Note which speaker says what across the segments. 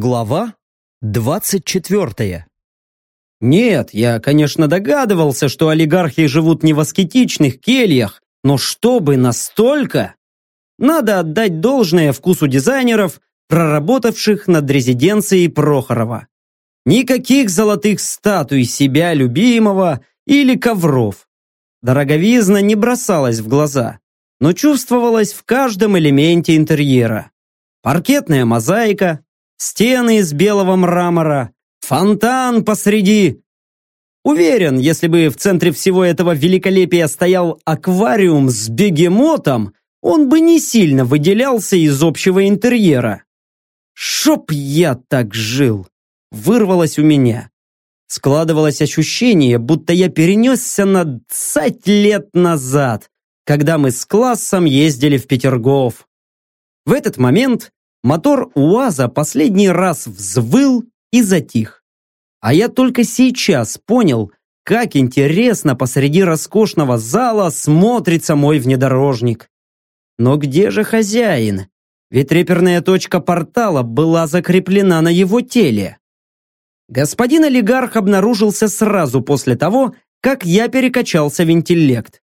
Speaker 1: Глава двадцать четвертая. Нет, я, конечно, догадывался, что олигархи живут не в аскетичных кельях, но чтобы настолько... Надо отдать должное вкусу дизайнеров, проработавших над резиденцией Прохорова. Никаких золотых статуй себя любимого или ковров. Дороговизна не бросалась в глаза, но чувствовалась в каждом элементе интерьера. Паркетная мозаика, стены из белого мрамора, фонтан посреди. Уверен, если бы в центре всего этого великолепия стоял аквариум с бегемотом, он бы не сильно выделялся из общего интерьера. «Чтоб я так жил!» вырвалось у меня. Складывалось ощущение, будто я перенесся на 20 лет назад, когда мы с классом ездили в Петергоф. В этот момент Мотор УАЗа последний раз взвыл и затих. А я только сейчас понял, как интересно посреди роскошного зала смотрится мой внедорожник. Но где же хозяин? Ведь реперная точка портала была закреплена на его теле. Господин олигарх обнаружился сразу после того, как я перекачался в интеллект.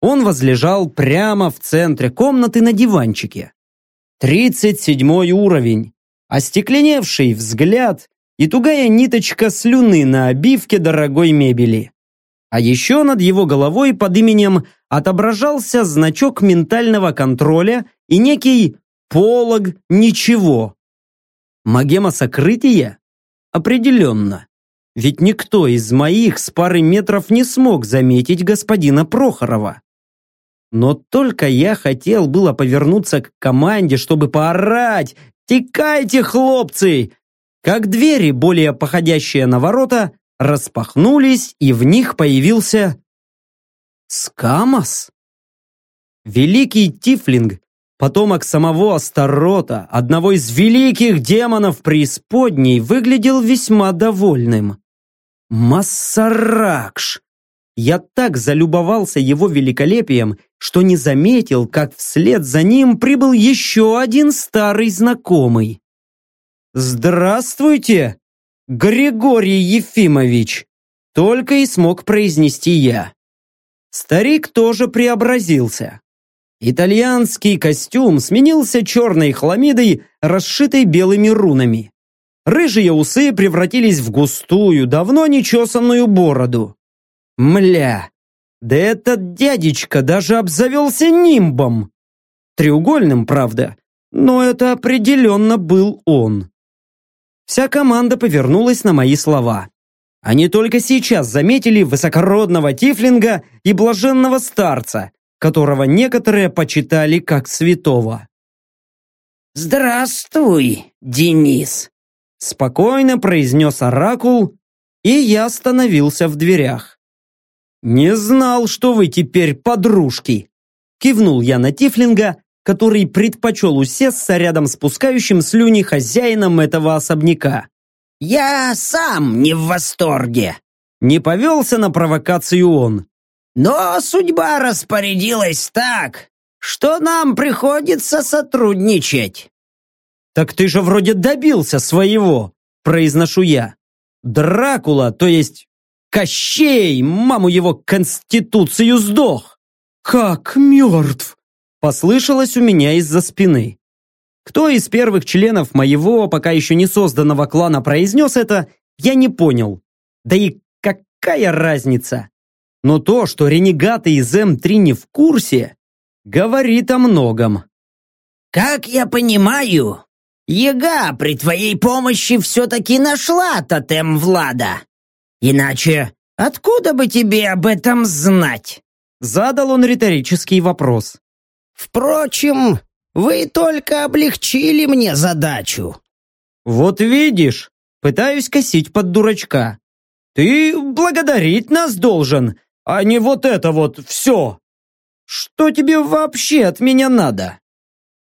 Speaker 1: Он возлежал прямо в центре комнаты на диванчике. Тридцать седьмой уровень. Остекленевший взгляд и тугая ниточка слюны на обивке дорогой мебели. А еще над его головой под именем отображался значок ментального контроля и некий полог ничего. Магема сокрытия? Определенно. Ведь никто из моих с пары метров не смог заметить господина Прохорова. Но только я хотел было повернуться к команде, чтобы поорать «Текайте, хлопцы!» Как двери, более походящие на ворота, распахнулись, и в них появился... Скамос? Великий Тифлинг, потомок самого Астарота, одного из великих демонов преисподней, выглядел весьма довольным. Массаракш! Я так залюбовался его великолепием, что не заметил, как вслед за ним прибыл еще один старый знакомый. «Здравствуйте, Григорий Ефимович!» Только и смог произнести я. Старик тоже преобразился. Итальянский костюм сменился черной хламидой, расшитой белыми рунами. Рыжие усы превратились в густую, давно нечесанную бороду. Мля, да этот дядечка даже обзавелся нимбом. Треугольным, правда, но это определенно был он. Вся команда повернулась на мои слова. Они только сейчас заметили высокородного тифлинга и блаженного старца, которого некоторые почитали как святого.
Speaker 2: «Здравствуй, Денис!»
Speaker 1: Спокойно произнес оракул, и я остановился в дверях. «Не знал, что вы теперь подружки!» Кивнул я на Тифлинга, который предпочел усесться рядом с пускающим слюни хозяином этого особняка.
Speaker 2: «Я сам не в восторге!»
Speaker 1: Не повелся на провокацию он.
Speaker 2: «Но судьба распорядилась так, что нам приходится сотрудничать».
Speaker 1: «Так ты же вроде добился своего», произношу я. «Дракула, то есть Кощей, маму его, конституцию сдох! Как мертв! Послышалось у меня из-за спины. Кто из первых членов моего, пока еще не созданного клана произнес это, я не понял. Да и какая разница? Но то, что ренегаты из М3 не в курсе, говорит о многом.
Speaker 2: «Как я понимаю, Ега при твоей помощи все-таки нашла тотем Влада. Иначе откуда бы тебе об этом знать?
Speaker 1: Задал он риторический вопрос.
Speaker 2: Впрочем, вы только облегчили мне задачу.
Speaker 1: Вот видишь, пытаюсь косить под дурачка. Ты благодарить нас должен, а не вот это вот все. Что тебе вообще от меня надо?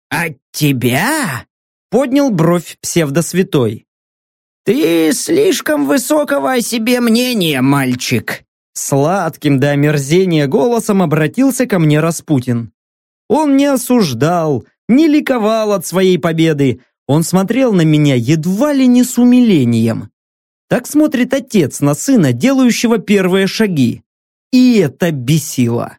Speaker 2: От тебя?
Speaker 1: Поднял бровь псевдосвятой.
Speaker 2: «Ты слишком высокого о себе мнения, мальчик!»
Speaker 1: Сладким до омерзения голосом обратился ко мне Распутин. Он не осуждал, не ликовал от своей победы. Он смотрел на меня едва ли не с умилением. Так смотрит отец на сына, делающего первые шаги. И это бесило.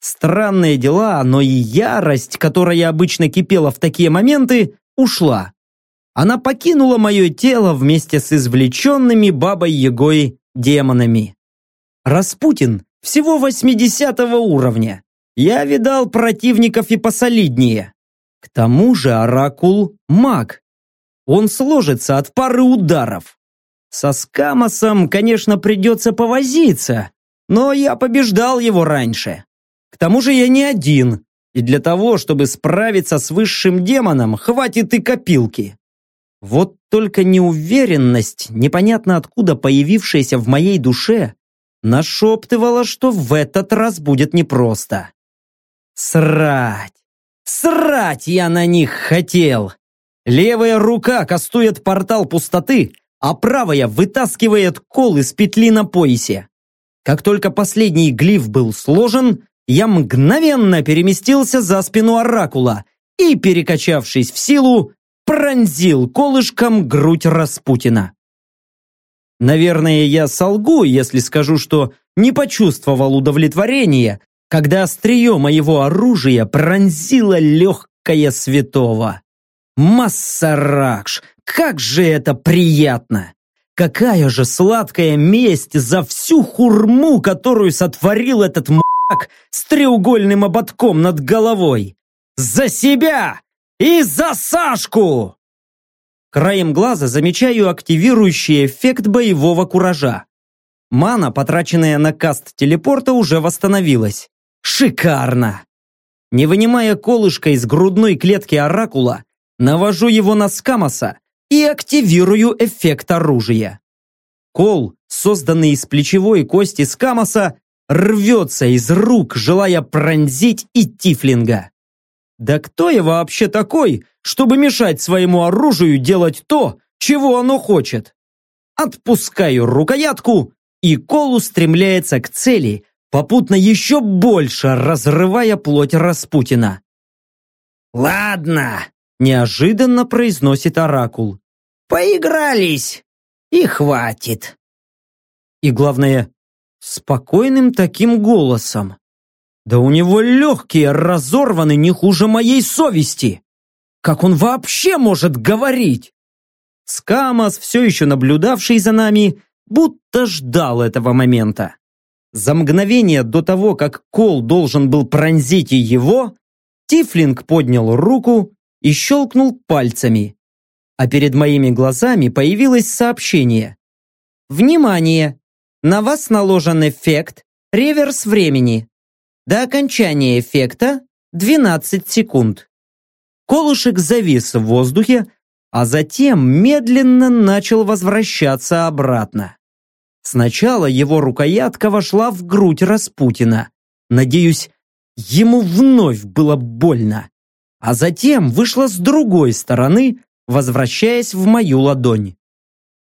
Speaker 1: Странные дела, но и ярость, которая обычно кипела в такие моменты, ушла. Она покинула мое тело вместе с извлеченными бабой-ягой демонами. Распутин всего 80 уровня. Я видал противников и посолиднее. К тому же Оракул – маг. Он сложится от пары ударов. Со Скамосом, конечно, придется повозиться, но я побеждал его раньше. К тому же я не один, и для того, чтобы справиться с высшим демоном, хватит и копилки. Вот только неуверенность, непонятно откуда появившаяся в моей душе, нашептывала, что в этот раз будет непросто. Срать! Срать я на них хотел! Левая рука кастует портал пустоты, а правая вытаскивает кол из петли на поясе. Как только последний глиф был сложен, я мгновенно переместился за спину оракула и, перекачавшись в силу, пронзил колышком грудь Распутина. Наверное, я солгу, если скажу, что не почувствовал удовлетворения, когда острие моего оружия пронзило легкое святого. Массаракш, как же это приятно! Какая же сладкая месть за всю хурму, которую сотворил этот мак с треугольным ободком над головой! За себя и за Сашку! Краем глаза замечаю активирующий эффект боевого куража. Мана, потраченная на каст телепорта, уже восстановилась. Шикарно! Не вынимая колышка из грудной клетки оракула, навожу его на Скамоса и активирую эффект оружия. Кол, созданный из плечевой кости Скамоса, рвется из рук, желая пронзить и Тифлинга. Да кто я вообще такой, чтобы мешать своему оружию делать то, чего оно хочет? Отпускаю рукоятку, и кол устремляется к цели, попутно еще больше разрывая плоть Распутина.
Speaker 2: «Ладно», —
Speaker 1: неожиданно произносит Оракул.
Speaker 2: «Поигрались, и хватит».
Speaker 1: И главное, спокойным таким голосом. Да у него легкие разорваны не хуже моей совести. Как он вообще может говорить? Скамос, все еще наблюдавший за нами, будто ждал этого момента. За мгновение до того, как Кол должен был пронзить и его, Тифлинг поднял руку и щелкнул пальцами. А перед моими глазами появилось сообщение. «Внимание! На вас наложен эффект реверс времени. До окончания эффекта 12 секунд». Колышек завис в воздухе, а затем медленно начал возвращаться обратно. Сначала его рукоятка вошла в грудь Распутина. Надеюсь, ему вновь было больно. А затем вышла с другой стороны, возвращаясь в мою ладонь.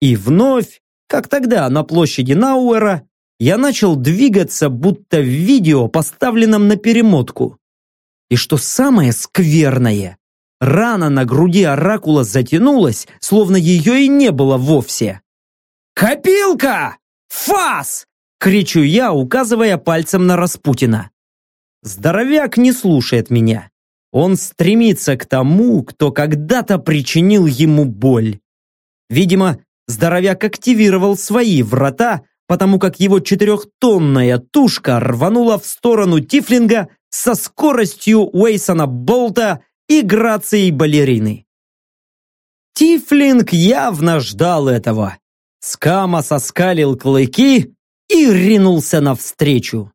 Speaker 1: И вновь, как тогда на площади Науэра, я начал двигаться, будто в видео, поставленном на перемотку. И что самое скверное, рана на груди оракула затянулась, словно ее и не было вовсе. «Копилка!» «Фас!» — кричу я, указывая пальцем на Распутина. Здоровяк не слушает меня. Он стремится к тому, кто когда-то причинил ему боль. Видимо, здоровяк активировал свои врата, потому как его четырехтонная тушка рванула в сторону Тифлинга со скоростью Уэйсона Болта и грацией балерины. Тифлинг явно ждал этого. Скама соскалил клыки и ринулся навстречу.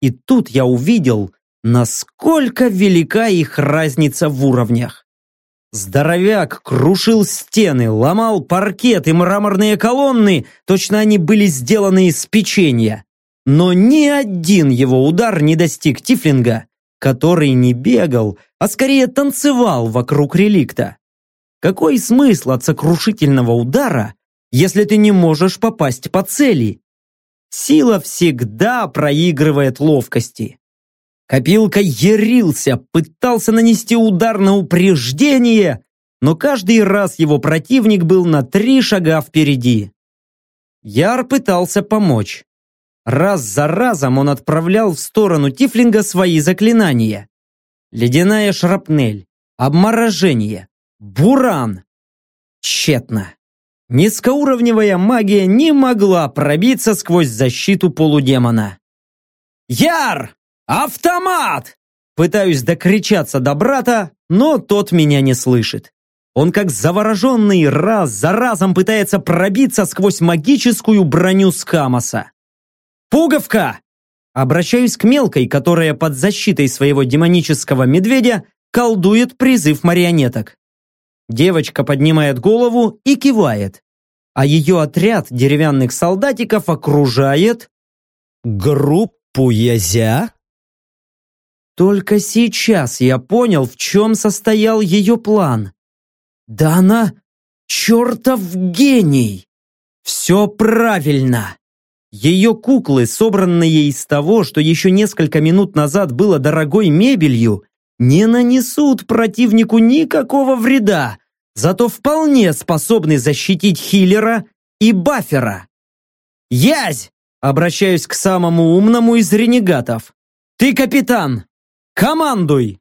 Speaker 1: И тут я увидел, насколько велика их разница в уровнях. Здоровяк крушил стены, ломал паркет и мраморные колонны, точно они были сделаны из печенья. Но ни один его удар не достиг Тифлинга, который не бегал, а скорее танцевал вокруг реликта. Какой смысл от сокрушительного удара, если ты не можешь попасть по цели. Сила всегда проигрывает ловкости. Копилка ярился, пытался нанести удар на упреждение, но каждый раз его противник был на три шага впереди. Яр пытался помочь. Раз за разом он отправлял в сторону Тифлинга свои заклинания. Ледяная шрапнель, обморожение, буран. Тщетно. Низкоуровневая магия не могла пробиться сквозь защиту полудемона. «Яр! Автомат!» Пытаюсь докричаться до брата, но тот меня не слышит. Он как завороженный раз за разом пытается пробиться сквозь магическую броню Скамоса. «Пуговка!» Обращаюсь к мелкой, которая под защитой своего демонического медведя колдует призыв марионеток. Девочка поднимает голову и кивает, а ее отряд деревянных солдатиков окружает группу язя. Только сейчас я понял, в чем состоял ее план. Да она чертов гений! Все правильно! Ее куклы, собранные из того, что еще несколько минут назад было дорогой мебелью, не нанесут противнику никакого вреда, зато вполне способны защитить хиллера и бафера. «Язь!» – обращаюсь к самому умному из ренегатов. «Ты капитан! Командуй!»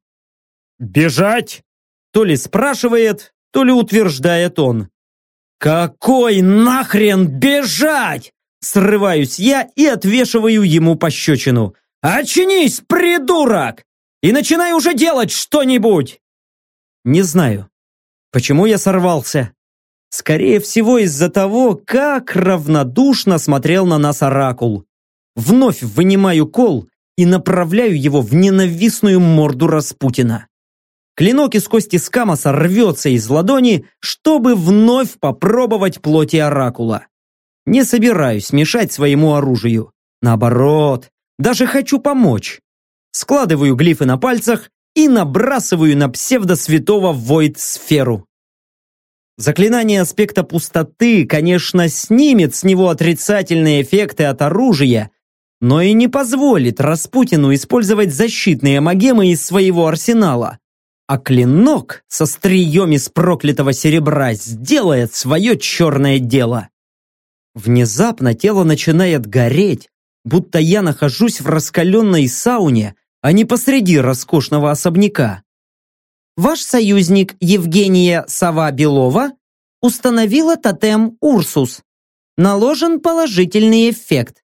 Speaker 1: «Бежать?» – то ли спрашивает, то ли утверждает он. «Какой нахрен бежать?» Срываюсь я и отвешиваю ему пощечину. «Очнись, придурок! И начинай уже делать что-нибудь!» Не знаю, почему я сорвался. Скорее всего, из-за того, как равнодушно смотрел на нас Оракул. Вновь вынимаю кол и направляю его в ненавистную морду Распутина. Клинок из кости Скамоса рвется из ладони, чтобы вновь попробовать плоти Оракула. Не собираюсь мешать своему оружию. Наоборот, даже хочу помочь. Складываю глифы на пальцах и набрасываю на псевдосвятого Войд-сферу. Заклинание аспекта пустоты, конечно, снимет с него отрицательные эффекты от оружия, но и не позволит Распутину использовать защитные магемы из своего арсенала. А клинок со стрием из проклятого серебра сделает свое черное дело. Внезапно тело начинает гореть, будто я нахожусь в раскаленной сауне, а не посреди роскошного особняка. Ваш союзник Евгения Сова-Белова установила тотем Урсус. Наложен положительный эффект.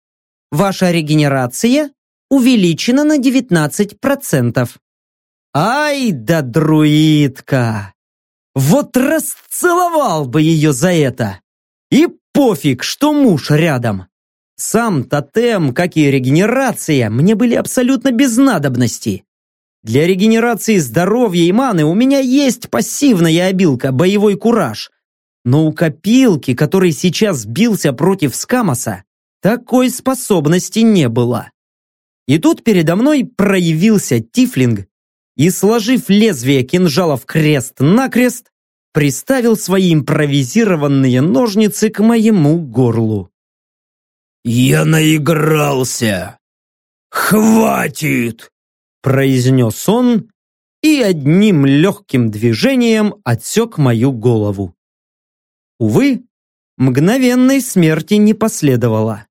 Speaker 1: Ваша регенерация увеличена на 19%. Ай да друидка! Вот расцеловал бы ее за это! И Пофиг, что муж рядом. Сам тотем, как и регенерация, мне были абсолютно без надобности. Для регенерации здоровья и маны у меня есть пассивная обилка, боевой кураж. Но у копилки, который сейчас бился против Скамоса, такой способности не было. И тут передо мной проявился Тифлинг и, сложив лезвие кинжала в крест-накрест, приставил свои импровизированные ножницы к моему горлу.
Speaker 2: «Я наигрался! Хватит!»
Speaker 1: произнес он и одним легким движением отсек мою голову. Увы, мгновенной смерти не последовало.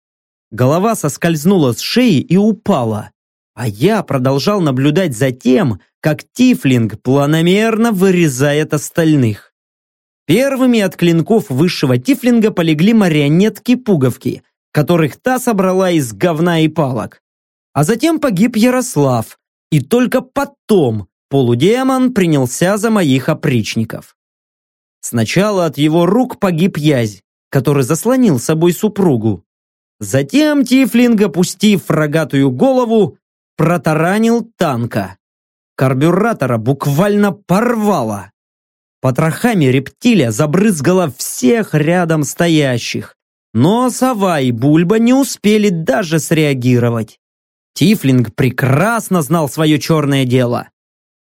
Speaker 1: Голова соскользнула с шеи и упала, а я продолжал наблюдать за тем, как Тифлинг планомерно вырезает остальных. Первыми от клинков высшего тифлинга полегли марионетки-пуговки, которых та собрала из говна и палок. А затем погиб Ярослав, и только потом полудемон принялся за моих опричников. Сначала от его рук погиб Язь, который заслонил собой супругу. Затем Тифлинг, опустив рогатую голову, протаранил танка. Карбюратора буквально порвало. Потрохами рептилия забрызгала всех рядом стоящих. Но сова и бульба не успели даже среагировать. Тифлинг прекрасно знал свое черное дело.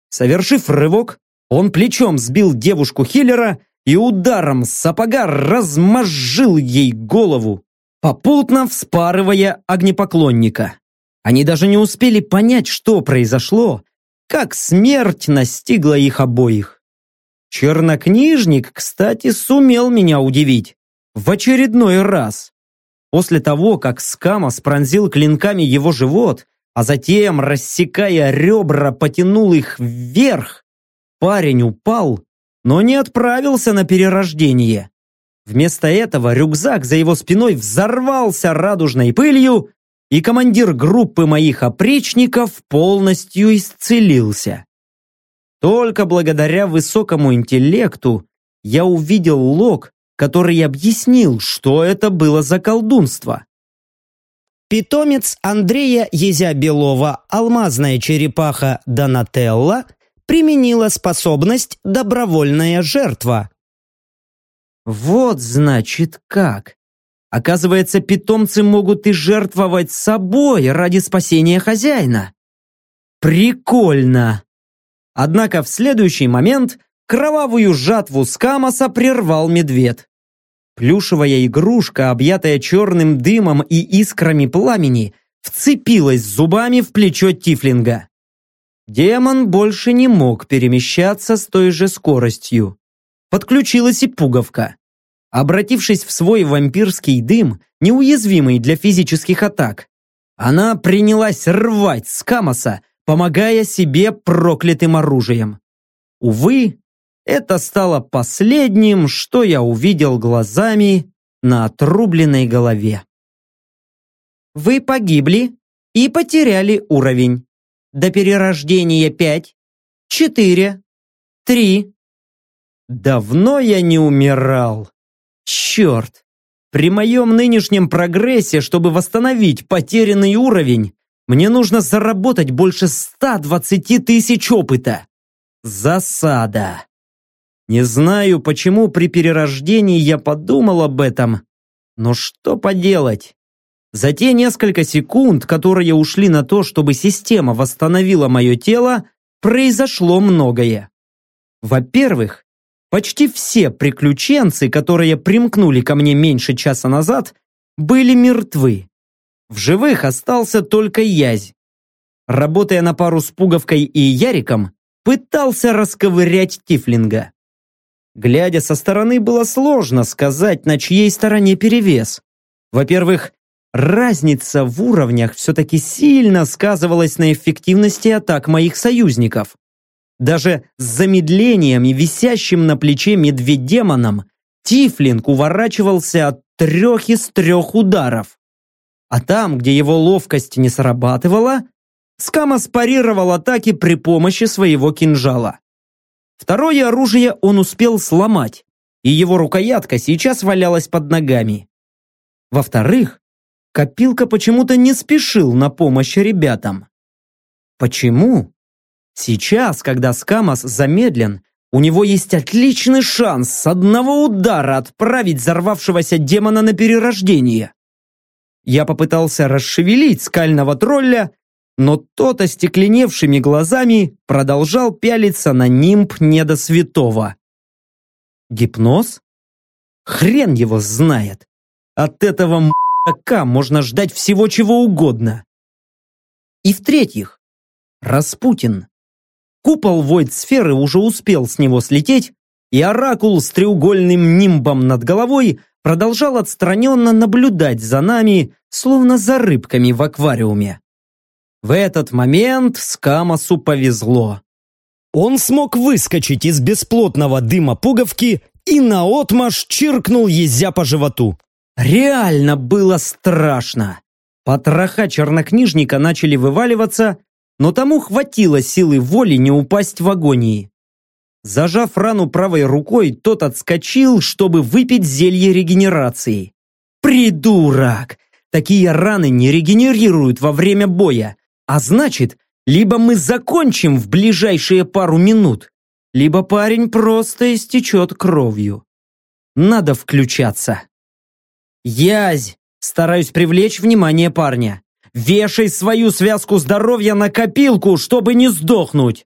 Speaker 1: Совершив рывок, он плечом сбил девушку Хиллера и ударом сапога размозжил ей голову, попутно вспарывая огнепоклонника. Они даже не успели понять, что произошло, как смерть настигла их обоих. Чернокнижник, кстати, сумел меня удивить. В очередной раз. После того, как Скамос пронзил клинками его живот, а затем, рассекая ребра, потянул их вверх, парень упал, но не отправился на перерождение. Вместо этого рюкзак за его спиной взорвался радужной пылью, и командир группы моих опричников полностью исцелился. Только благодаря высокому интеллекту я увидел лог, который объяснил, что это было за колдунство. Питомец Андрея Езя-Белова, алмазная черепаха Донателла, применила способность «добровольная жертва». Вот значит как. Оказывается, питомцы могут и жертвовать собой ради спасения хозяина. Прикольно. Однако в следующий момент кровавую жатву Скамоса прервал медведь. Плюшевая игрушка, объятая черным дымом и искрами пламени, вцепилась зубами в плечо Тифлинга. Демон больше не мог перемещаться с той же скоростью. Подключилась и пуговка. Обратившись в свой вампирский дым, неуязвимый для физических атак, она принялась рвать Скамоса, помогая себе проклятым оружием. Увы, это стало последним, что я увидел глазами на отрубленной голове. Вы погибли и потеряли уровень. До перерождения пять, четыре, три. Давно я не умирал. Черт! При моем нынешнем прогрессе, чтобы восстановить потерянный уровень, мне нужно заработать больше 120 тысяч опыта. Засада. Не знаю, почему при перерождении я подумал об этом, но что поделать? За те несколько секунд, которые ушли на то, чтобы система восстановила мое тело, произошло многое. Во-первых, почти все приключенцы, которые примкнули ко мне меньше часа назад, были мертвы. В живых остался только Язь. Работая на пару с Пуговкой и Яриком, пытался расковырять Тифлинга. Глядя со стороны, было сложно сказать, на чьей стороне перевес. Во-первых, разница в уровнях все-таки сильно сказывалась на эффективности атак моих союзников. Даже с замедлением и висящим на плече медведь-демоном Тифлинг уворачивался от трех из трех ударов. А там, где его ловкость не срабатывала, Скама спарировал атаки при помощи своего кинжала. Второе оружие он успел сломать, и его рукоятка сейчас валялась под ногами. Во-вторых, Копилка почему-то не спешил на помощь ребятам. Почему? Сейчас, когда Скамос замедлен, у него есть отличный шанс с одного удара отправить взорвавшегося демона на перерождение. Я попытался расшевелить скального тролля, но тот остекленевшими глазами продолжал пялиться на нимб недосвятого. Гипноз? Хрен его знает. От этого м***ка можно ждать всего чего угодно. И в-третьих, Распутин. Купол войд-сферы уже успел с него слететь, и оракул с треугольным нимбом над головой продолжал отстраненно наблюдать за нами, словно за рыбками в аквариуме. В этот момент Скамосу повезло. Он смог выскочить из бесплотного дыма пуговки и наотмашь чиркнул езя по животу. Реально было страшно. Потроха чернокнижника начали вываливаться, но тому хватило силы воли не упасть в агонии. Зажав рану правой рукой, тот отскочил, чтобы выпить зелье регенерации. Придурок! Такие раны не регенерируют во время боя, а значит, либо мы закончим в ближайшие пару минут, либо парень просто истечет кровью. Надо включаться. Язь! Стараюсь привлечь внимание парня. Вешай свою связку здоровья на копилку, чтобы не сдохнуть.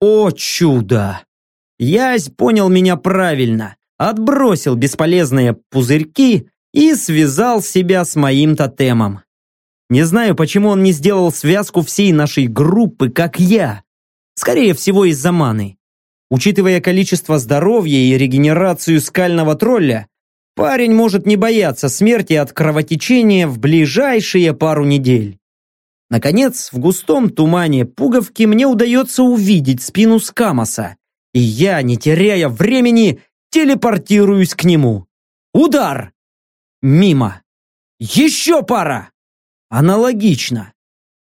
Speaker 1: О чудо! Язь понял меня правильно, отбросил бесполезные пузырьки и связал себя с моим тотемом. Не знаю, почему он не сделал связку всей нашей группы, как я. Скорее всего, из-за маны. Учитывая количество здоровья и регенерацию скального тролля, парень может не бояться смерти от кровотечения в ближайшие пару недель. Наконец, в густом тумане пуговки мне удается увидеть спину Скамоса, и я, не теряя времени, телепортируюсь к нему. Удар! Мимо. Еще пара! Аналогично.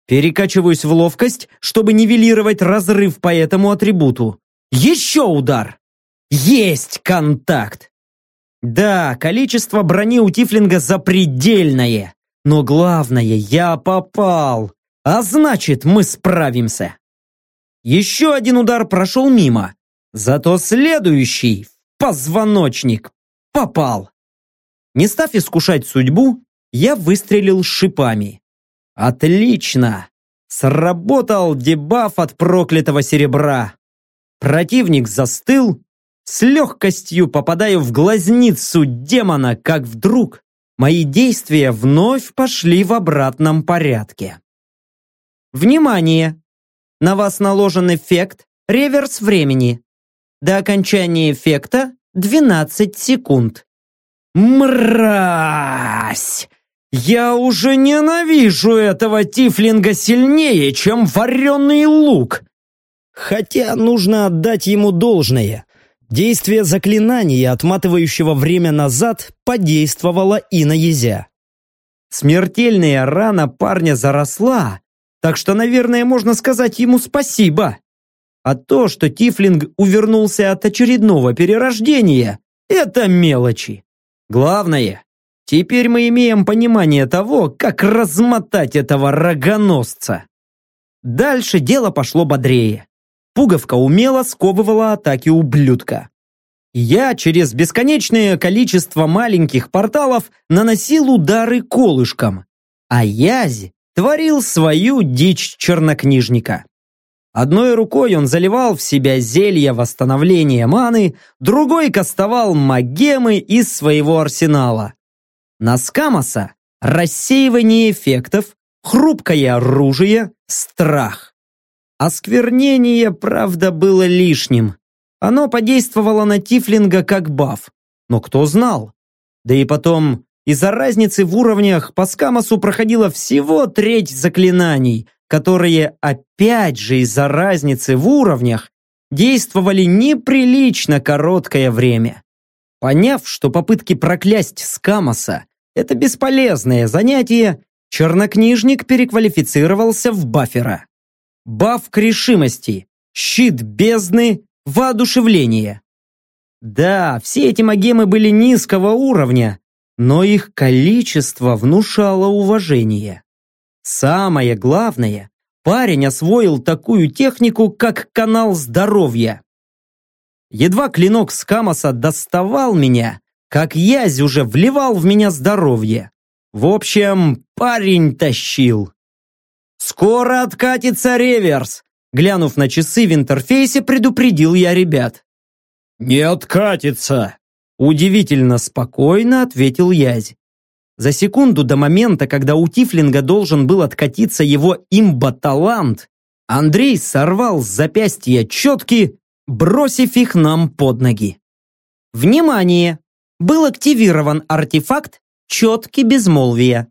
Speaker 1: Перекачиваюсь в ловкость, чтобы нивелировать разрыв по этому атрибуту. Еще удар! Есть контакт! Да, количество брони у Тифлинга запредельное. Но главное, я попал. А значит, мы справимся. Еще один удар прошел мимо. Зато следующий, позвоночник, попал. Не став искушать судьбу, я выстрелил шипами. Отлично! Сработал дебаф от проклятого серебра. Противник застыл, с легкостью попадаю в глазницу демона, как вдруг мои действия вновь пошли в обратном порядке. Внимание! На вас наложен эффект реверс времени. До окончания эффекта 12 секунд. Мразь! Я уже ненавижу этого тифлинга сильнее, чем вареный лук. Хотя нужно отдать ему должное. Действие заклинания, отматывающего время назад, подействовало и на Езя. Смертельная рана парня заросла, так что, наверное, можно сказать ему спасибо. А то, что Тифлинг увернулся от очередного перерождения, это мелочи. Главное, теперь мы имеем понимание того, как размотать этого рогоносца. Дальше дело пошло бодрее. Пуговка умело сковывала атаки ублюдка. Я через бесконечное количество маленьких порталов наносил удары колышком, а Язь творил свою дичь чернокнижника. Одной рукой он заливал в себя зелье восстановления маны, другой кастовал магемы из своего арсенала. На Скамоса рассеивание эффектов, хрупкое оружие, страх. Осквернение, правда, было лишним. Оно подействовало на Тифлинга как баф. Но кто знал? Да и потом, из-за разницы в уровнях по Скамосу проходило всего треть заклинаний, которые, опять же из-за разницы в уровнях, действовали неприлично короткое время. Поняв, что попытки проклясть Скамоса – это бесполезное занятие, чернокнижник переквалифицировался в бафера. Баф к решимости, щит бездны, воодушевление. Да, все эти магемы были низкого уровня, но их количество внушало уважение. Самое главное, парень освоил такую технику, как канал здоровья. Едва клинок Скамоса доставал меня, как язь уже вливал в меня здоровье. В общем, парень тащил. «Скоро откатится реверс!» Глянув на часы в интерфейсе, предупредил я ребят. «Не откатится!» Удивительно спокойно ответил Язь. За секунду до момента, когда у Тифлинга должен был откатиться его имба-талант, Андрей сорвал с запястья четки, бросив их нам под ноги. Внимание! Был активирован артефакт «Четки безмолвия».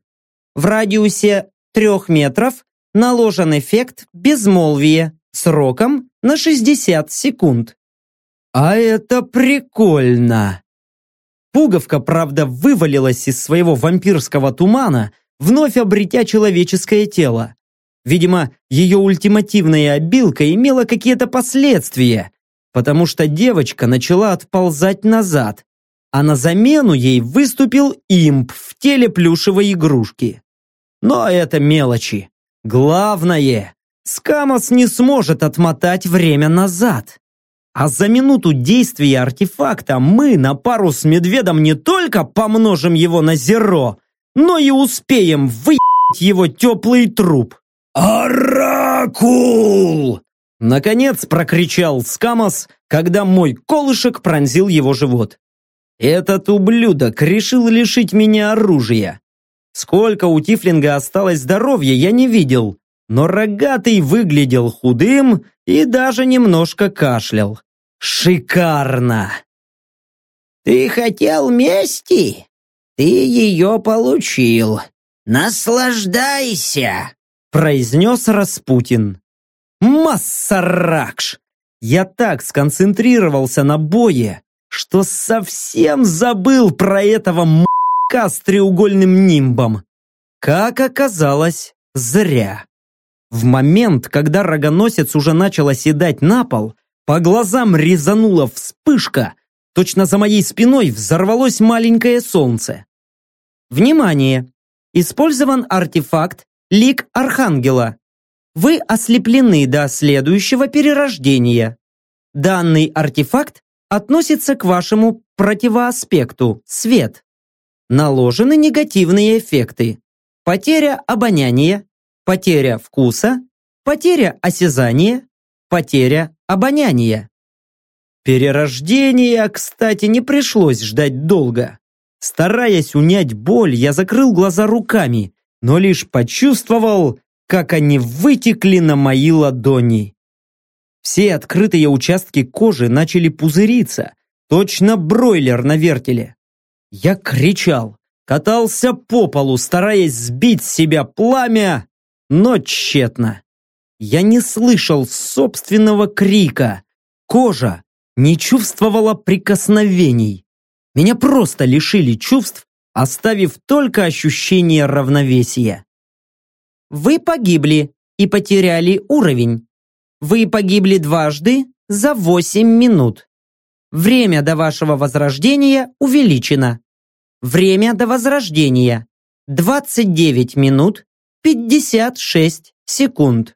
Speaker 1: В радиусе трех метров наложен эффект безмолвия сроком на 60 секунд. А это прикольно! Пуговка, правда, вывалилась из своего вампирского тумана, вновь обретя человеческое тело. Видимо, ее ультимативная обилка имела какие-то последствия, потому что девочка начала отползать назад, а на замену ей выступил имп в теле плюшевой игрушки. Но это мелочи. Главное, Скамос не сможет отмотать время назад. А за минуту действия артефакта мы на пару с медведом не только помножим его на зеро, но и успеем выебать его теплый труп. «Оракул!» Наконец прокричал Скамос, когда мой колышек пронзил его живот. Этот ублюдок решил лишить меня оружия. Сколько у Тифлинга осталось здоровья, я не видел, но рогатый выглядел худым и даже немножко кашлял. Шикарно!
Speaker 2: Ты хотел мести? Ты ее получил. Наслаждайся!
Speaker 1: произнес Распутин. Массаракш! Я так сконцентрировался на бое, что совсем забыл про этого м***ка с треугольным нимбом. Как оказалось, зря. В момент, когда рогоносец уже начал оседать на пол, по глазам резанула вспышка, точно за моей спиной взорвалось маленькое солнце. Внимание! Использован артефакт Лик Архангела. Вы ослеплены до следующего перерождения. Данный артефакт относится к вашему противоаспекту – свет. Наложены негативные эффекты. Потеря обоняния, потеря вкуса, потеря осязания, потеря обоняния. Перерождения, кстати, не пришлось ждать долго. Стараясь унять боль, я закрыл глаза руками, но лишь почувствовал, как они вытекли на мои ладони. Все открытые участки кожи начали пузыриться, точно бройлер на вертеле. Я кричал, катался по полу, стараясь сбить себя пламя, но тщетно. Я не слышал собственного крика. Кожа не чувствовала прикосновений. Меня просто лишили чувств, оставив только ощущение равновесия. Вы погибли и потеряли уровень. Вы погибли дважды за 8 минут. Время до вашего возрождения увеличено. Время до возрождения 29 минут 56 секунд.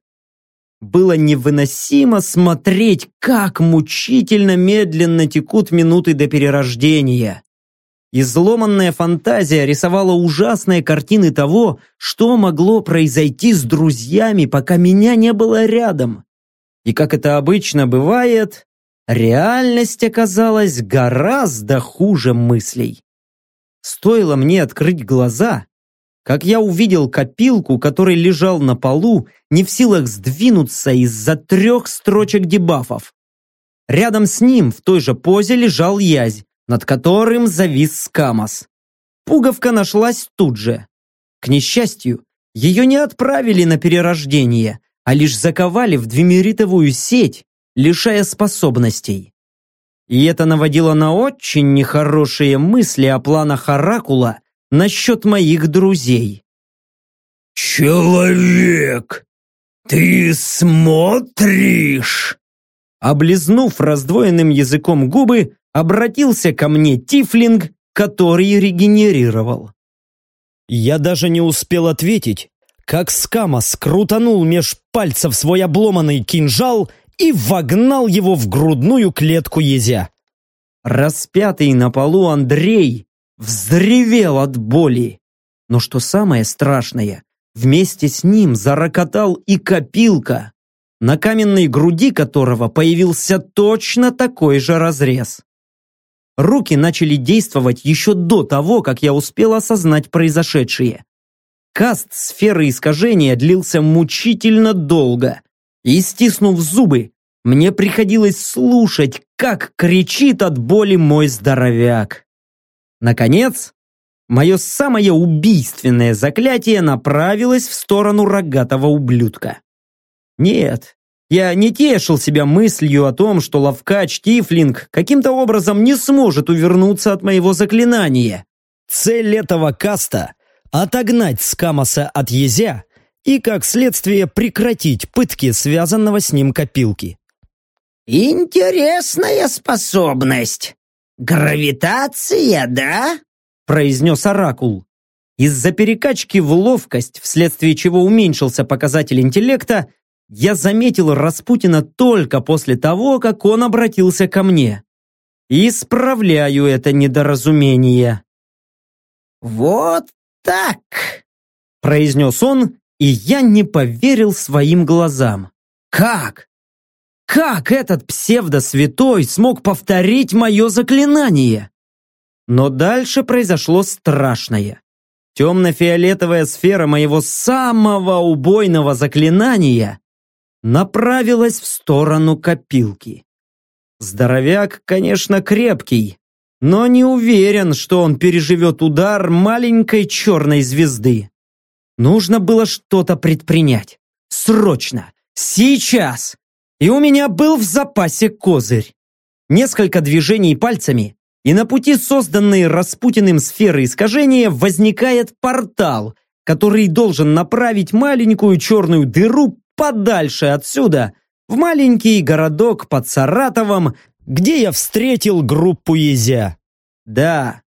Speaker 1: Было невыносимо смотреть, как мучительно медленно текут минуты до перерождения. Изломанная фантазия рисовала ужасные картины того, что могло произойти с друзьями, пока меня не было рядом. И как это обычно бывает, реальность оказалась гораздо хуже мыслей. Стоило мне открыть глаза, как я увидел копилку, который лежал на полу, не в силах сдвинуться из-за трех строчек дебафов. Рядом с ним в той же позе лежал язь, над которым завис скамос. Пуговка нашлась тут же. К несчастью, ее не отправили на перерождение, а лишь заковали в двемеритовую сеть, лишая способностей. И это наводило на очень нехорошие мысли о планах Оракула насчет моих друзей.
Speaker 2: «Человек, ты смотришь?»
Speaker 1: Облизнув раздвоенным языком губы, обратился ко мне Тифлинг, который регенерировал. Я даже не успел ответить, как Скама скрутанул меж пальцев свой обломанный кинжал и вогнал его в грудную клетку езя. Распятый на полу Андрей взревел от боли. Но что самое страшное, вместе с ним зарокотал и копилка, на каменной груди которого появился точно такой же разрез. Руки начали действовать еще до того, как я успел осознать произошедшее. Каст сферы искажения длился мучительно долго. И стиснув зубы, мне приходилось слушать, как кричит от боли мой здоровяк. Наконец, мое самое убийственное заклятие направилось в сторону рогатого ублюдка. Нет, я не тешил себя мыслью о том, что ловкач Тифлинг каким-то образом не сможет увернуться от моего заклинания. Цель этого каста — отогнать Скамоса от Езя и, как следствие, прекратить пытки связанного с ним копилки.
Speaker 2: «Интересная способность. Гравитация, да?»
Speaker 1: произнес Оракул. Из-за перекачки в ловкость, вследствие чего уменьшился показатель интеллекта, я заметил Распутина только после того, как он обратился ко мне. Исправляю это недоразумение.
Speaker 2: «Вот так!»
Speaker 1: произнес он, и я не поверил своим глазам. «Как? Как этот псевдосвятой смог повторить мое заклинание?» Но дальше произошло страшное. Темно-фиолетовая сфера моего самого убойного заклинания направилась в сторону копилки. Здоровяк, конечно, крепкий, но не уверен, что он переживет удар маленькой черной звезды. Нужно было что-то предпринять. Срочно! Сейчас! И у меня был в запасе козырь. Несколько движений пальцами, и на пути созданной Распутиным сферы искажения возникает портал, который должен направить маленькую черную дыру подальше отсюда, в маленький городок под Саратовом, где я встретил группу Езя. Да,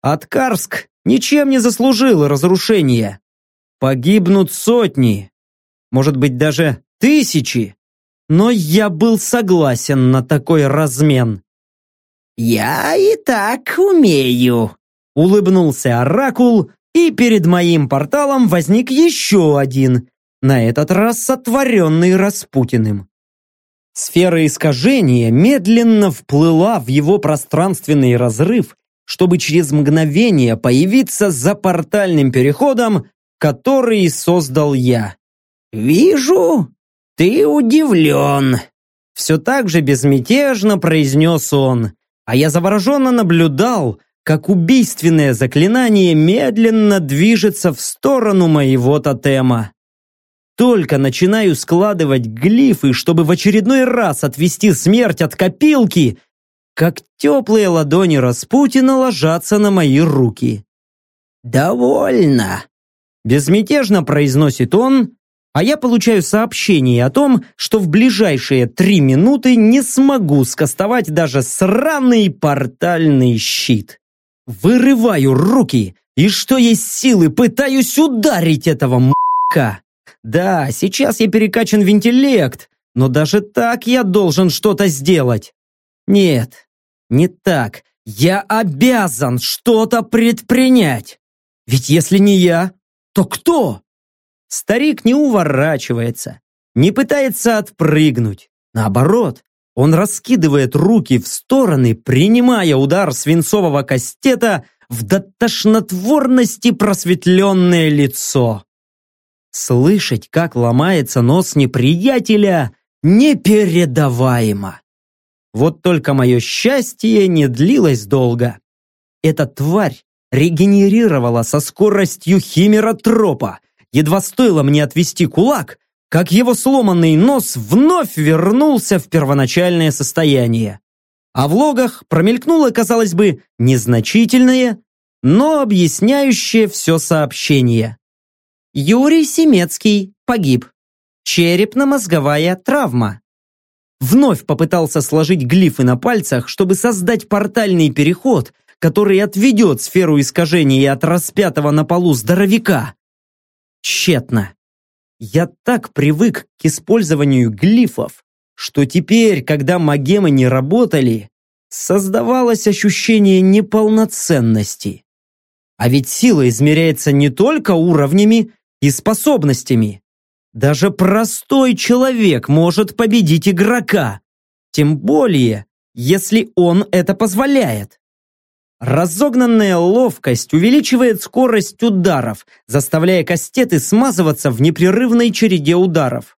Speaker 1: Откарск ничем не заслужил разрушения. Погибнут сотни, может быть даже тысячи. Но я был согласен на такой размен.
Speaker 2: «Я и так умею», —
Speaker 1: улыбнулся Оракул, и перед моим порталом возник еще один, на этот раз сотворенный Распутиным. Сфера искажения медленно вплыла в его пространственный разрыв, чтобы через мгновение появиться за портальным переходом, который создал я.
Speaker 2: «Вижу, ты удивлен», —
Speaker 1: все так же безмятежно произнес он, а я завороженно наблюдал, как убийственное заклинание медленно движется в сторону моего тотема. Только начинаю складывать глифы, чтобы в очередной раз отвести смерть от копилки, как теплые ладони Распутина ложатся на мои руки.
Speaker 2: «Довольно», —
Speaker 1: безмятежно произносит он, а я получаю сообщение о том, что в ближайшие три минуты не смогу скостовать даже сраный портальный щит. Вырываю руки и, что есть силы, пытаюсь ударить этого м***ка. Да, сейчас я перекачан в интеллект, но даже так я должен что-то сделать. Нет, не так. Я обязан что-то предпринять. Ведь если не я, то кто? Старик не уворачивается, не пытается отпрыгнуть. Наоборот, он раскидывает руки в стороны, принимая удар свинцового кастета в до тошнотворности просветленное лицо. Слышать, как ломается нос неприятеля, непередаваемо. Вот только мое счастье не длилось долго. Эта тварь регенерировала со скоростью химеротропа. Едва стоило мне отвести кулак, как его сломанный нос вновь вернулся в первоначальное состояние. А в логах промелькнуло, казалось бы, незначительное, но объясняющее все сообщение. Юрий Семецкий погиб. Черепно-мозговая травма. Вновь попытался сложить глифы на пальцах, чтобы создать портальный переход, который отведет сферу искажения от распятого на полу здоровяка. Тщетно. Я так привык к использованию глифов, что теперь, когда магемы не работали, создавалось ощущение неполноценности. А ведь сила измеряется не только уровнями и способностями. Даже простой человек может победить игрока. Тем более, если он это позволяет. Разогнанная ловкость увеличивает скорость ударов, заставляя кастеты смазываться в непрерывной череде ударов.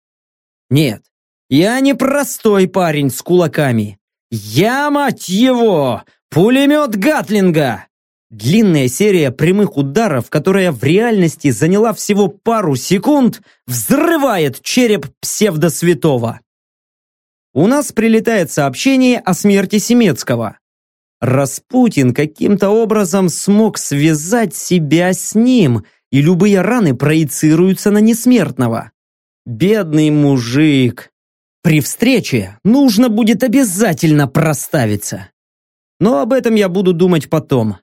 Speaker 1: Нет, я не простой парень с кулаками. Я, мать его, пулемет Гатлинга! Длинная серия прямых ударов, которая в реальности заняла всего пару секунд, взрывает череп псевдосвятого. У нас прилетает сообщение о смерти Семецкого. Распутин каким-то образом смог связать себя с ним, и любые раны проецируются на несмертного. Бедный мужик. При встрече нужно будет обязательно проставиться. Но об этом я буду думать потом.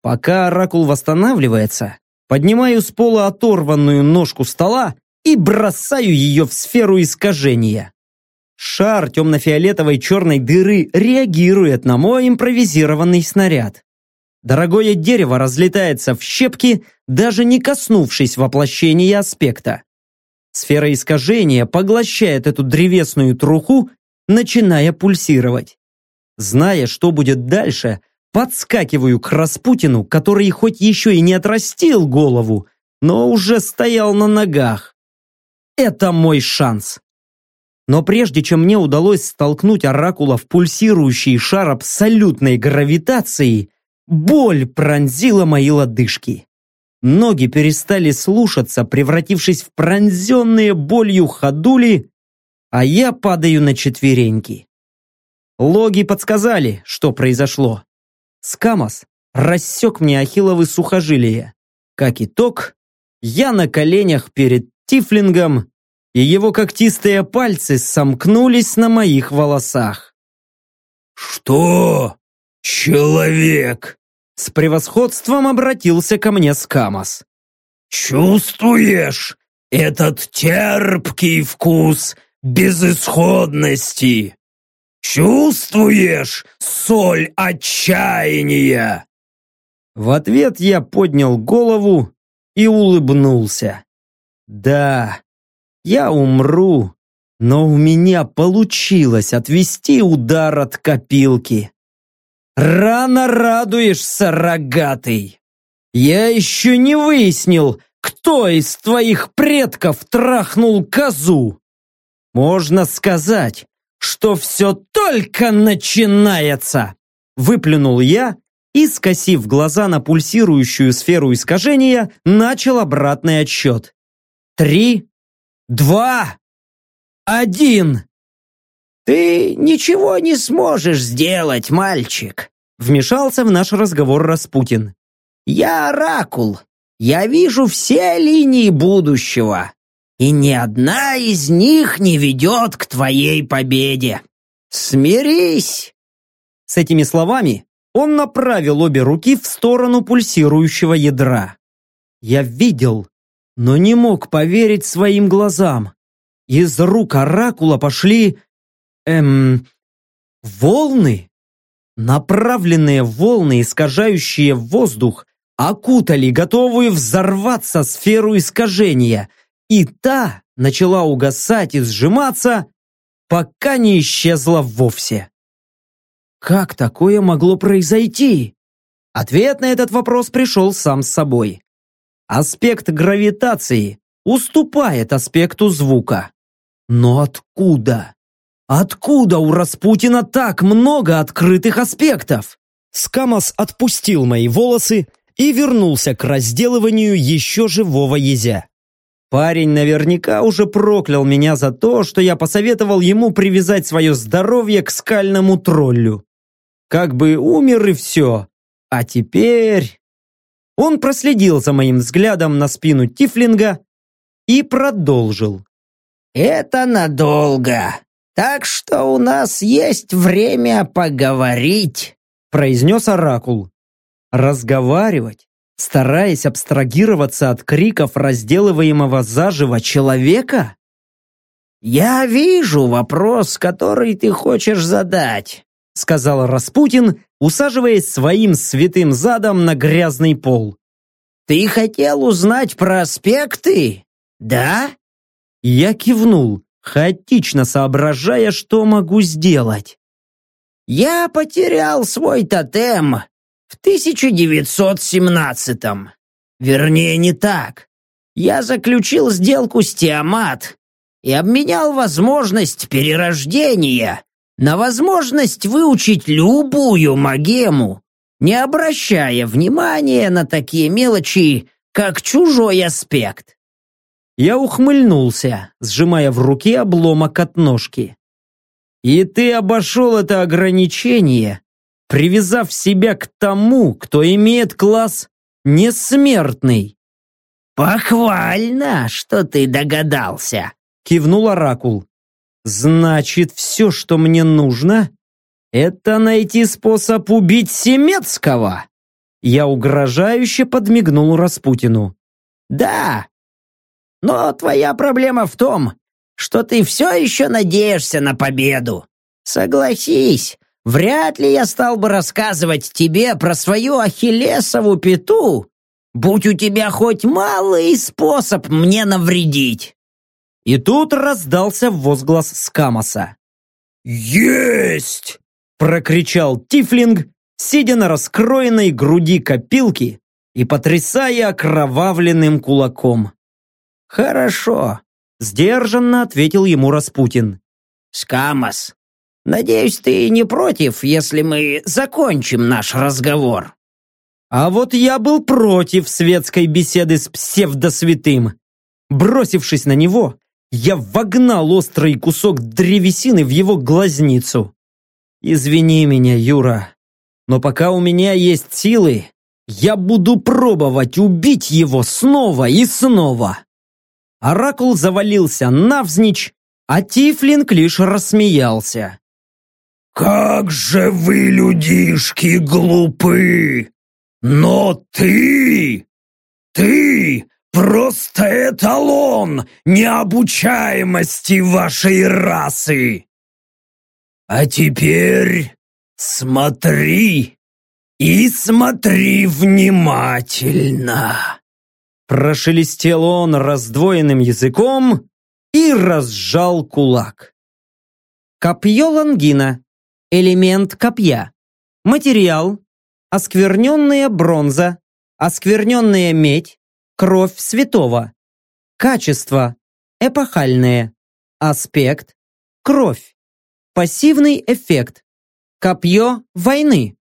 Speaker 1: Пока оракул восстанавливается, поднимаю с пола оторванную ножку стола и бросаю ее в сферу искажения. Шар темно-фиолетовой черной дыры реагирует на мой импровизированный снаряд. Дорогое дерево разлетается в щепки, даже не коснувшись воплощения аспекта. Сфера искажения поглощает эту древесную труху, начиная пульсировать. Зная, что будет дальше, Подскакиваю к Распутину, который хоть еще и не отрастил голову, но уже стоял на ногах. Это мой шанс. Но прежде чем мне удалось столкнуть оракула в пульсирующий шар абсолютной гравитации, боль пронзила мои лодыжки. Ноги перестали слушаться, превратившись в пронзенные болью ходули, а я падаю на четвереньки. Логи подсказали, что произошло. Скамос рассек мне ахилловы сухожилия. Как итог, я на коленях перед Тифлингом, и его когтистые пальцы сомкнулись на моих волосах.
Speaker 3: «Что? Человек?»
Speaker 1: С превосходством обратился ко мне Скамос.
Speaker 3: «Чувствуешь этот терпкий вкус безысходности? Чувствуешь соль отчаяния?»
Speaker 1: В ответ я поднял голову и улыбнулся. «Да, я умру, но у меня получилось отвести удар от копилки. Рано радуешься, рогатый. Я еще не выяснил, кто из твоих предков трахнул козу. Можно сказать, что все только начинается. Выплюнул я и, скосив глаза на пульсирующую сферу искажения, начал обратный отсчет. Три, два, один.
Speaker 2: «Ты ничего не сможешь сделать, мальчик», вмешался в наш разговор Распутин. «Я оракул. Я вижу все линии будущего. И ни одна из них не ведет к твоей победе. Смирись!»
Speaker 1: С этими словами он направил обе руки в сторону пульсирующего ядра. Я видел, но не мог поверить своим глазам. Из рук оракула пошли Эм... Волны? Направленные волны, искажающие воздух, окутали готовую взорваться сферу искажения, и та начала угасать и сжиматься, пока не исчезла вовсе. Как такое могло произойти? Ответ на этот вопрос пришел сам с собой. Аспект гравитации уступает аспекту звука. Но откуда? Откуда у Распутина так много открытых аспектов? Скамос отпустил мои волосы и вернулся к разделыванию еще живого езя. Парень наверняка уже проклял меня за то, что я посоветовал ему привязать свое здоровье к скальному троллю. Как бы умер и все. А теперь... Он проследил за моим взглядом на спину Тифлинга и продолжил.
Speaker 2: «Это надолго. Так что у нас есть время поговорить»,
Speaker 1: произнес Оракул. Разговаривать, стараясь абстрагироваться от криков разделываемого заживо человека?
Speaker 2: «Я вижу вопрос, который ты хочешь задать»,
Speaker 1: сказал Распутин, усаживаясь своим святым задом на грязный пол.
Speaker 2: «Ты хотел узнать про аспекты, да?»
Speaker 1: Я кивнул, хаотично соображая, что могу сделать.
Speaker 2: «Я потерял свой тотем в 1917-м. Вернее, не так. Я заключил сделку с Тиамат и обменял возможность перерождения на возможность выучить любую магему, не обращая внимания на такие мелочи, как чужой аспект.
Speaker 1: Я ухмыльнулся, сжимая в руке обломок от ножки. «И ты обошел это ограничение, привязав себя к тому, кто имеет класс несмертный».
Speaker 2: «Похвально, что ты догадался», —
Speaker 1: кивнул Оракул. «Значит, все, что мне нужно, это найти способ убить Семецкого». Я угрожающе подмигнул Распутину.
Speaker 2: «Да, но твоя проблема в том, что ты все еще надеешься на победу. Согласись, вряд ли я стал бы рассказывать тебе про свою ахиллесову пету, будь у тебя хоть малый способ мне навредить.
Speaker 1: И тут раздался возглас Скамоса.
Speaker 3: «Есть!»
Speaker 1: – прокричал Тифлинг, сидя на раскроенной груди копилки и потрясая окровавленным кулаком.
Speaker 2: «Хорошо», —
Speaker 1: сдержанно ответил ему Распутин.
Speaker 2: Скамос, надеюсь, ты не против, если мы закончим наш разговор?»
Speaker 1: А вот я был против светской беседы с псевдосвятым. Бросившись на него, я вогнал острый кусок древесины в его глазницу. Извини меня, Юра, но пока у меня есть силы, я буду пробовать убить его снова и снова. Оракул завалился навзничь, а Тифлинг лишь рассмеялся.
Speaker 3: «Как же вы, людишки, глупы! Но ты, ты просто эталон необучаемости вашей расы! А теперь смотри и смотри внимательно!»
Speaker 1: Прошелестел он раздвоенным языком и разжал кулак. Копье лангина. Элемент копья. Материал. Оскверненная бронза. Оскверненная медь. Кровь святого. Качество. Эпохальное. Аспект. Кровь. Пассивный эффект. Копье войны.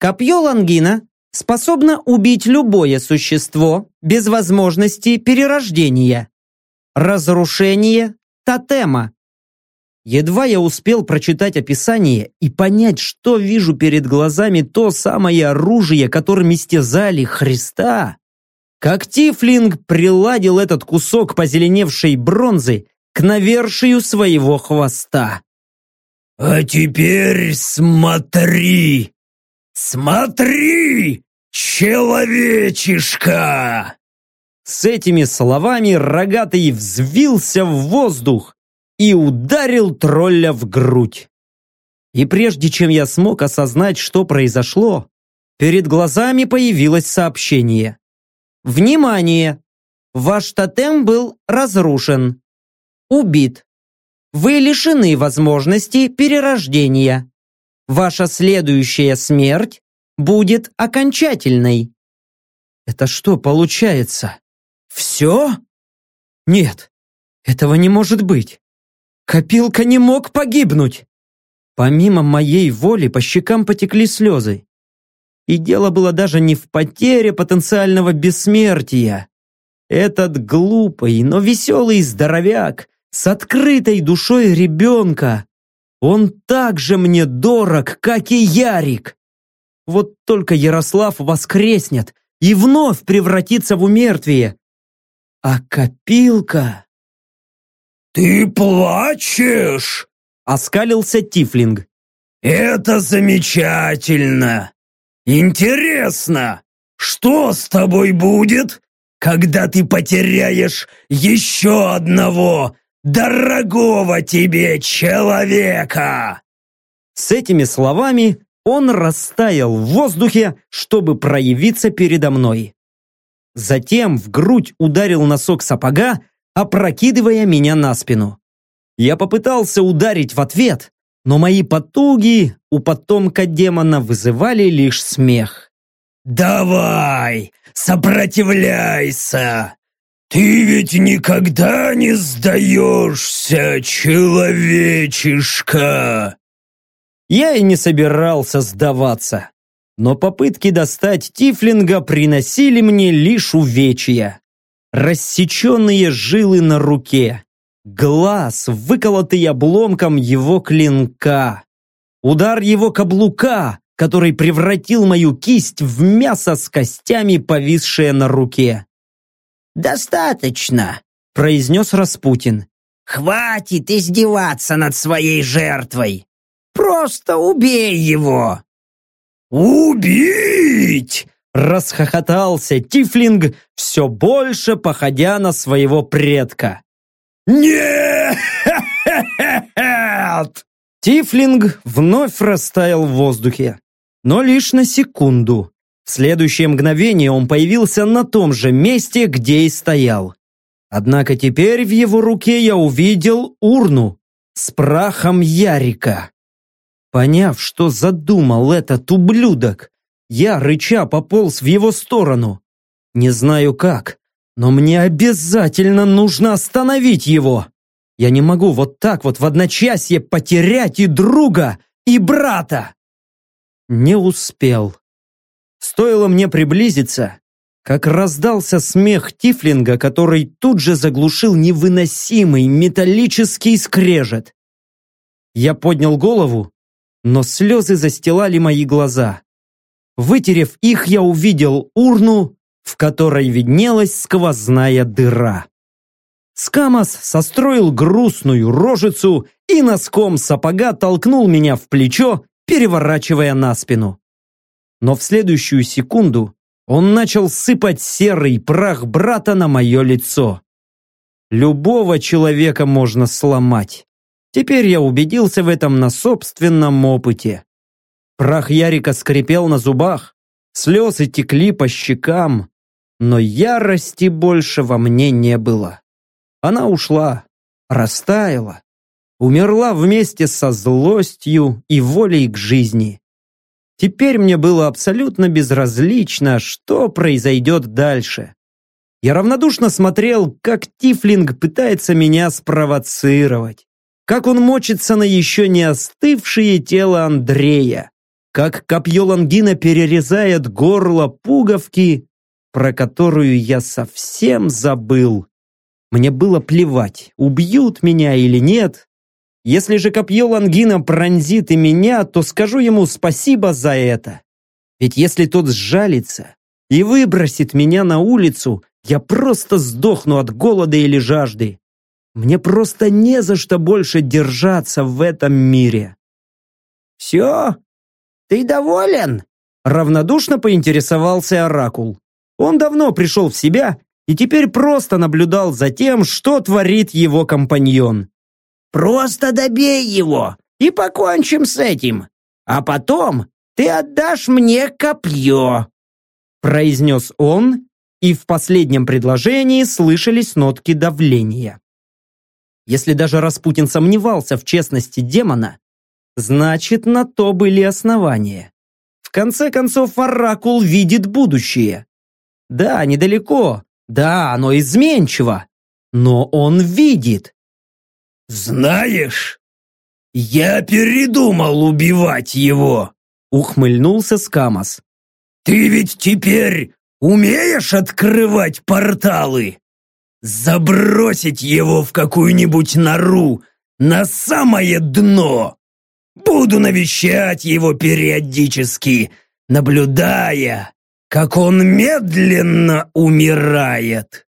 Speaker 1: Копье лангина способно убить любое существо без возможности перерождения. Разрушение тотема. Едва я успел прочитать описание и понять, что вижу перед глазами то самое оружие, которым истязали Христа, как Тифлинг приладил этот кусок позеленевшей бронзы к навершию своего хвоста.
Speaker 3: «А теперь смотри! Смотри, человечишка!»
Speaker 1: С этими словами рогатый взвился в воздух и ударил тролля в грудь. И прежде чем я смог осознать, что произошло, перед глазами появилось сообщение. «Внимание! Ваш тотем был разрушен. Убит. Вы лишены возможности перерождения. Ваша следующая смерть будет окончательной». Это что получается? Все? Нет, этого не может быть. Копилка не мог погибнуть. Помимо моей воли по щекам потекли слезы. И дело было даже не в потере потенциального бессмертия. Этот глупый, но веселый здоровяк с открытой душой ребенка, он так же мне дорог, как и Ярик. Вот только Ярослав воскреснет и вновь превратится в умертвие, а копилка...
Speaker 3: «Ты плачешь?»
Speaker 1: — оскалился Тифлинг.
Speaker 3: «Это замечательно! Интересно, что с тобой будет, когда ты потеряешь еще одного дорогого тебе человека?»
Speaker 1: С этими словами он растаял в воздухе, чтобы проявиться передо мной. Затем в грудь ударил носок сапога, опрокидывая меня на спину. Я попытался ударить в ответ, но мои потуги у потомка демона вызывали лишь смех.
Speaker 3: «Давай, сопротивляйся! Ты ведь никогда не сдаешься, человечишка!»
Speaker 1: Я и не собирался сдаваться но попытки достать Тифлинга приносили мне лишь увечья. Рассеченные жилы на руке, глаз, выколотый обломком его клинка, удар его каблука, который превратил мою кисть в мясо с костями, повисшее на руке.
Speaker 2: «Достаточно», –
Speaker 1: произнес Распутин.
Speaker 2: «Хватит издеваться над своей жертвой! Просто убей его!»
Speaker 3: «Убить!»
Speaker 1: Расхохотался Тифлинг, все больше походя на своего предка.
Speaker 3: «Нет!»
Speaker 1: Тифлинг вновь растаял в воздухе, но лишь на секунду. В следующее мгновение он появился на том же месте, где и стоял. Однако теперь в его руке я увидел урну с прахом Ярика. Поняв, что задумал этот ублюдок, я, рыча, пополз в его сторону. Не знаю как, но мне обязательно нужно остановить его. Я не могу вот так вот в одночасье потерять и друга, и брата. Не успел. Стоило мне приблизиться, как раздался смех Тифлинга, который тут же заглушил невыносимый металлический скрежет. Я поднял голову, но слезы застилали мои глаза. Вытерев их, я увидел урну, в которой виднелась сквозная дыра. Скамос состроил грустную рожицу и носком сапога толкнул меня в плечо, переворачивая на спину. Но в следующую секунду он начал сыпать серый прах брата на мое лицо. Любого человека можно сломать. Теперь я убедился в этом на собственном опыте. Прах Ярика скрипел на зубах, слезы текли по щекам, но ярости больше во мне не было. Она ушла, растаяла, умерла вместе со злостью и волей к жизни. Теперь мне было абсолютно безразлично, что произойдет дальше. Я равнодушно смотрел, как Тифлинг пытается меня спровоцировать, как он мочится на еще не остывшее тело Андрея, как копье Лангина перерезает горло пуговки, про которую я совсем забыл. Мне было плевать, убьют меня или нет. Если же копье Лангина пронзит и меня, то скажу ему спасибо за это. Ведь если тот сжалится и выбросит меня на улицу, я просто сдохну от голода или жажды. Мне просто не за что больше держаться в этом мире.
Speaker 2: «Все? Ты доволен?»
Speaker 1: Равнодушно поинтересовался Оракул. Он давно пришел в себя и теперь просто наблюдал за тем, что творит его компаньон.
Speaker 2: «Просто добей его и покончим с этим, а потом ты отдашь мне копье»,
Speaker 1: произнес он, и в последнем предложении слышались нотки давления. Если даже Распутин сомневался в честности демона, значит, на то были основания. В конце концов, Оракул видит будущее. Да, недалеко. Да, оно изменчиво. Но он видит.
Speaker 3: «Знаешь, я передумал убивать его!»
Speaker 1: Ухмыльнулся Скамос.
Speaker 3: «Ты ведь теперь умеешь открывать порталы? Забросить его в какую-нибудь нору на самое дно! Буду навещать его периодически, наблюдая, как он медленно умирает.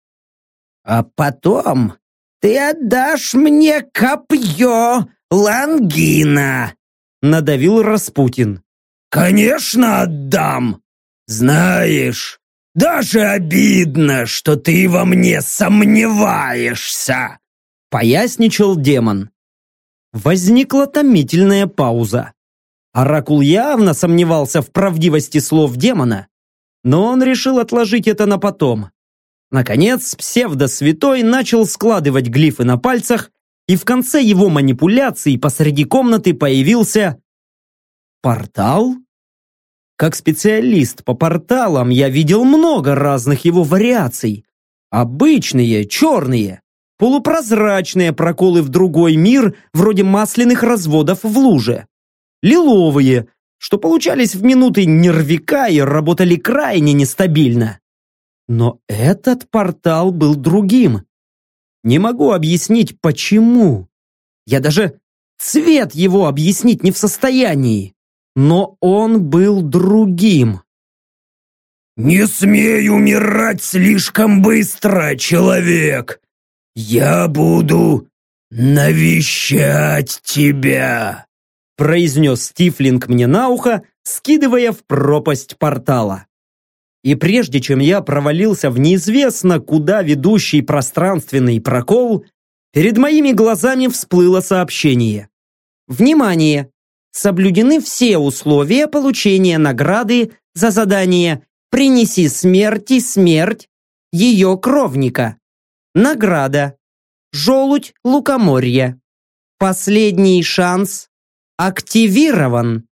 Speaker 2: А потом ты отдашь мне копье Лангина,
Speaker 1: надавил Распутин.
Speaker 3: Конечно, отдам. Знаешь, даже обидно, что ты во мне сомневаешься,
Speaker 1: поясничал демон. Возникла томительная пауза. Оракул явно сомневался в правдивости слов демона, но он решил отложить это на потом. Наконец, псевдосвятой начал складывать глифы на пальцах, и в конце его манипуляций посреди комнаты появился... Портал? Как специалист по порталам я видел много разных его вариаций. Обычные, черные, полупрозрачные проколы в другой мир, вроде масляных разводов в луже. Лиловые, что получались в минуты нервика и работали крайне нестабильно. Но этот портал был другим. Не могу объяснить, почему. Я даже цвет его объяснить не в состоянии. Но он был другим.
Speaker 3: «Не смей умирать слишком быстро, человек! Я буду навещать тебя!»
Speaker 1: Произнес Стифлинг мне на ухо, скидывая в пропасть портала. И прежде чем я провалился в неизвестно куда ведущий пространственный прокол, перед моими глазами всплыло сообщение. Внимание! Соблюдены все условия получения награды за задание «Принеси смерти смерть ее кровника». Награда. Желудь лукоморья. Последний шанс активирован.